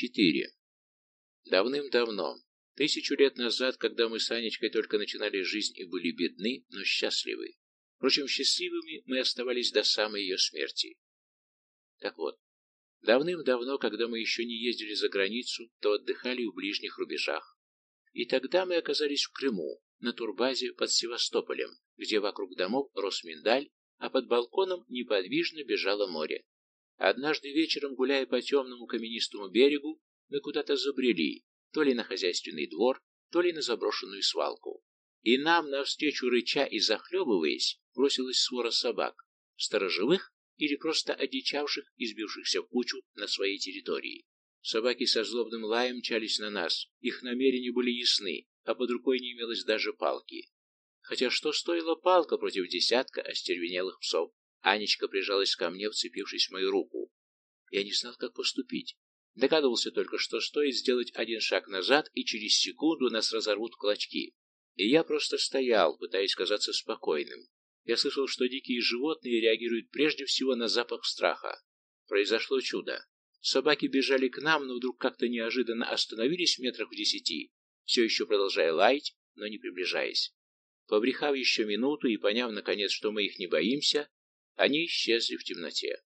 4. Давным-давно, тысячу лет назад, когда мы с Анечкой только начинали жизнь и были бедны, но счастливы. Впрочем, счастливыми мы оставались до самой ее смерти. Так вот, давным-давно, когда мы еще не ездили за границу, то отдыхали в ближних рубежах. И тогда мы оказались в Крыму, на турбазе под Севастополем, где вокруг домов рос миндаль, а под балконом неподвижно бежало море. Однажды вечером, гуляя по темному каменистому берегу, мы куда-то забрели, то ли на хозяйственный двор, то ли на заброшенную свалку. И нам, навстречу рыча и захлебываясь, бросилась свора собак, сторожевых или просто одичавших и сбившихся в кучу на своей территории. Собаки со злобным лаем мчались на нас, их намерения были ясны, а под рукой не имелось даже палки. Хотя что стоила палка против десятка остервенелых псов? Анечка прижалась ко мне, вцепившись в мою руку. Я не знал, как поступить. Догадывался только, что стоит сделать один шаг назад, и через секунду нас разорвут клочки. И я просто стоял, пытаясь казаться спокойным. Я слышал, что дикие животные реагируют прежде всего на запах страха. Произошло чудо. Собаки бежали к нам, но вдруг как-то неожиданно остановились в метрах в десяти, все еще продолжая лаять, но не приближаясь. Побрехав еще минуту и поняв, наконец, что мы их не боимся, они исчезли в темноте.